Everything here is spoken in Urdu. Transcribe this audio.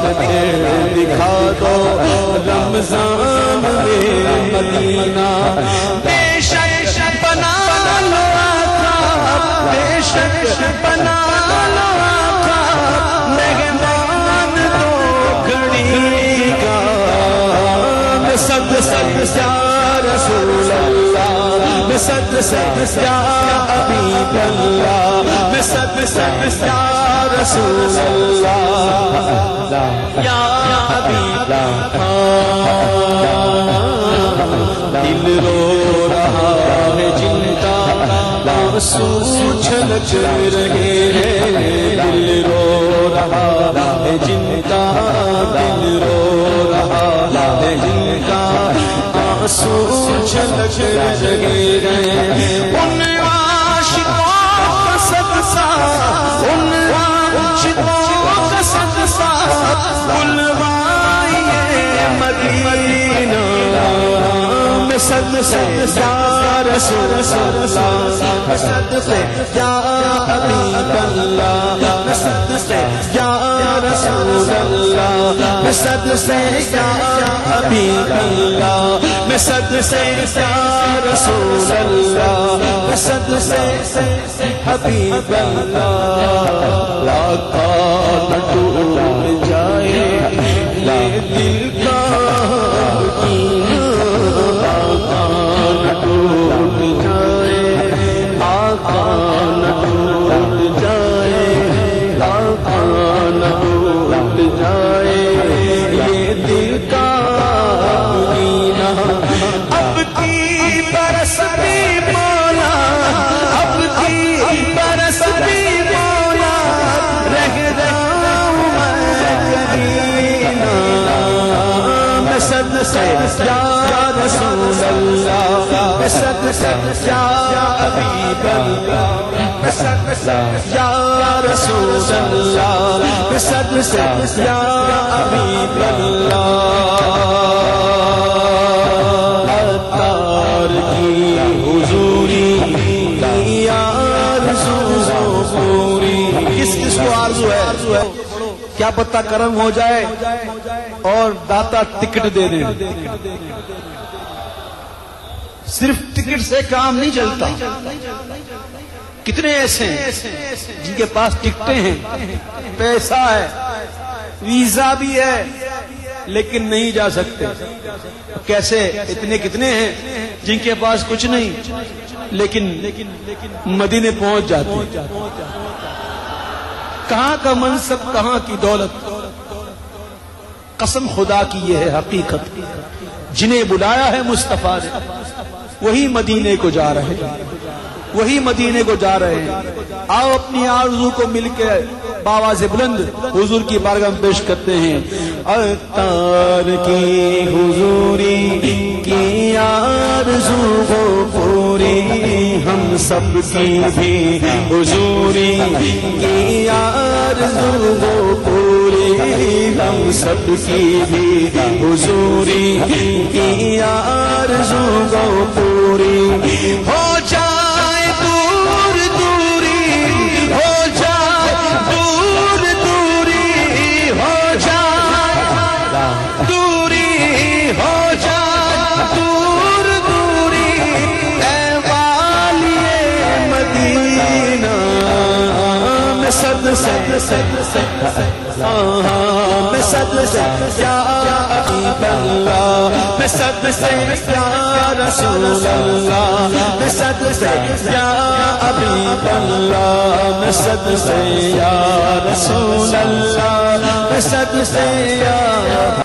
بار پھر دکھا دو رمضان میں مدینہ۔ بے شک بنا لو آقا۔ بے شک بنا لو آقا۔ مہمان دو گھڑی کا۔ میں صد صد یا رسول اللہ میں صد صد یا حبیب اللہ میں صد صد یا رسول اللہ یا حبیب اللہ دل رو رہا ہے جن کا آنسو چھلک رہے ہیں دل رو رہا ہے جن کا دل رو رہا ہے جن کا آنسو چھلک رہے ان عاشقوں کا صدقہ ان عاشقوں کا صدقہ بلوائیے مدینہ میں صد سے یا رسول اللہ میں صد سے یا حبیب اللہ میں سب سے یا حبیب اللہ، میں سب سے یا رسول اللہ، میں سب سے حبیب اللہ۔ آقا میں صد سے یا رسول اللہ میں صد سے یا حبیب اللہ میں صد سے یا رسول اللہ میں صد سے یا حبیب اللہ۔ تار کی حضوری کی آرزو پوری۔ کس کس کو آرزو ہے؟ کیا پتہ کرم ہو جائے؟ اور داتا ٹکٹ دے دے۔ صرف ٹکٹ سے کام نہیں چلتا۔ کتنے ایسے ہیں جن کے پاس ٹکٹیں ہیں۔ پیسہ ہے، ویزا بھی ہے، لیکن نہیں جا سکتے۔ کیسے؟ اتنے کتنے ہیں جن کے پاس کچھ نہیں، لیکن مدینے پہنچ جاتے۔ کہاں کا منصب، کہاں کی دولت؟ قسم خدا کی یہ ہے حقیقت۔ جنہیں بلایا ہے مصطفیٰ نے، وہی مدینے کو جا رہے ہیں۔ وہی مدینے کو جا رہے ہیں۔ آؤ اپنی آرزو کو مل کے باواز بلند حضور کی بارگاہ میں پیش کرتے ہیں۔ اتار کی حضوری کی آرزو کو پوری، ہم سب کی بھی حضوری کی آرزو کو سب کی بھی حضوری کی آرزو گو پوری ہو میں سب سے، یا حبیب اللہ، میں سب سے، یا رسول اللہ، میں سب سے، یا حبیب اللہ، میں سب سے، یا رسول اللہ، میں سب سے، یا